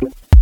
Thank you.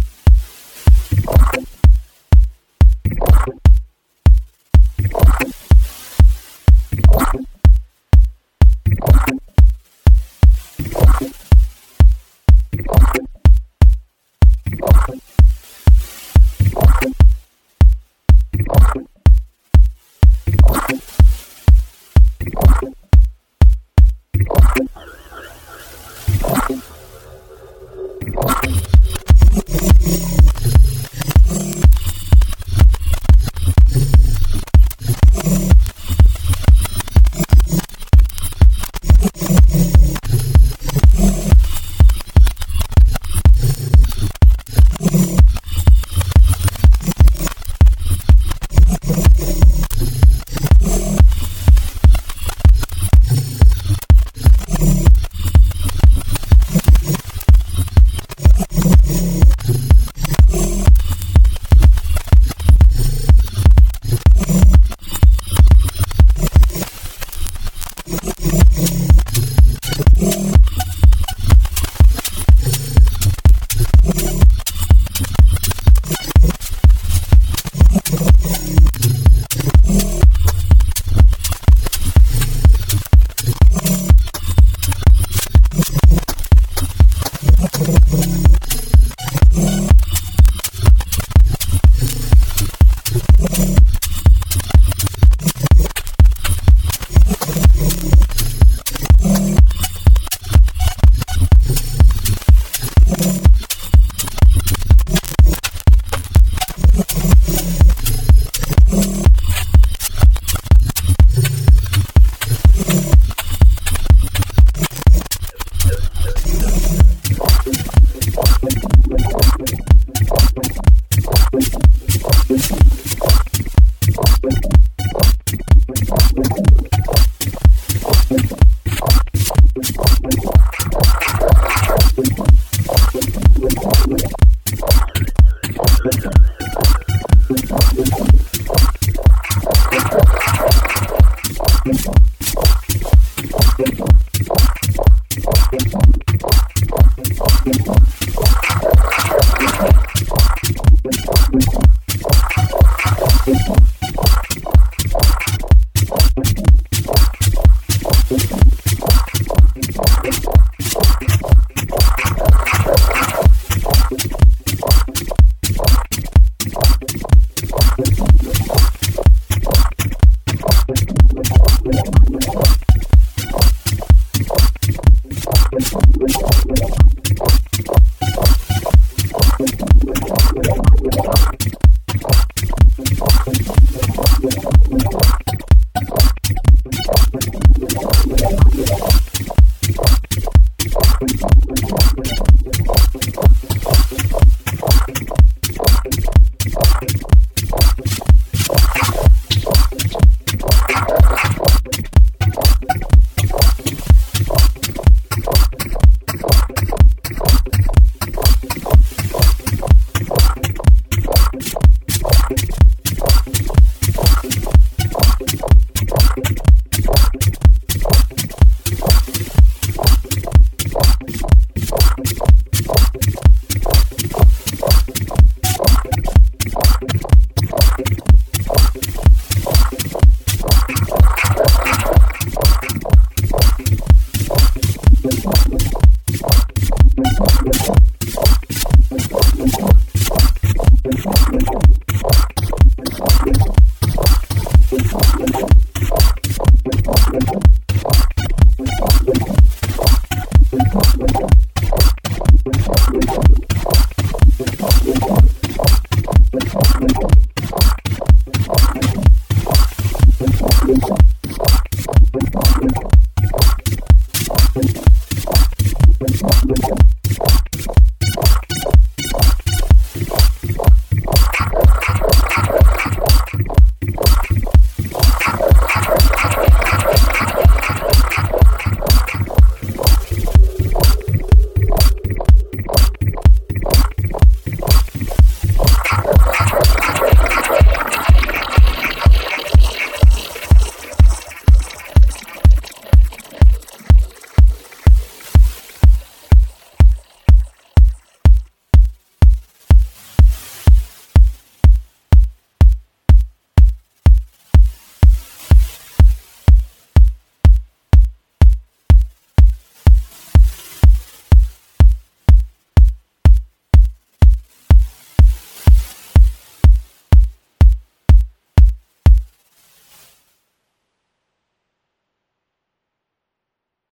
one. Thank you.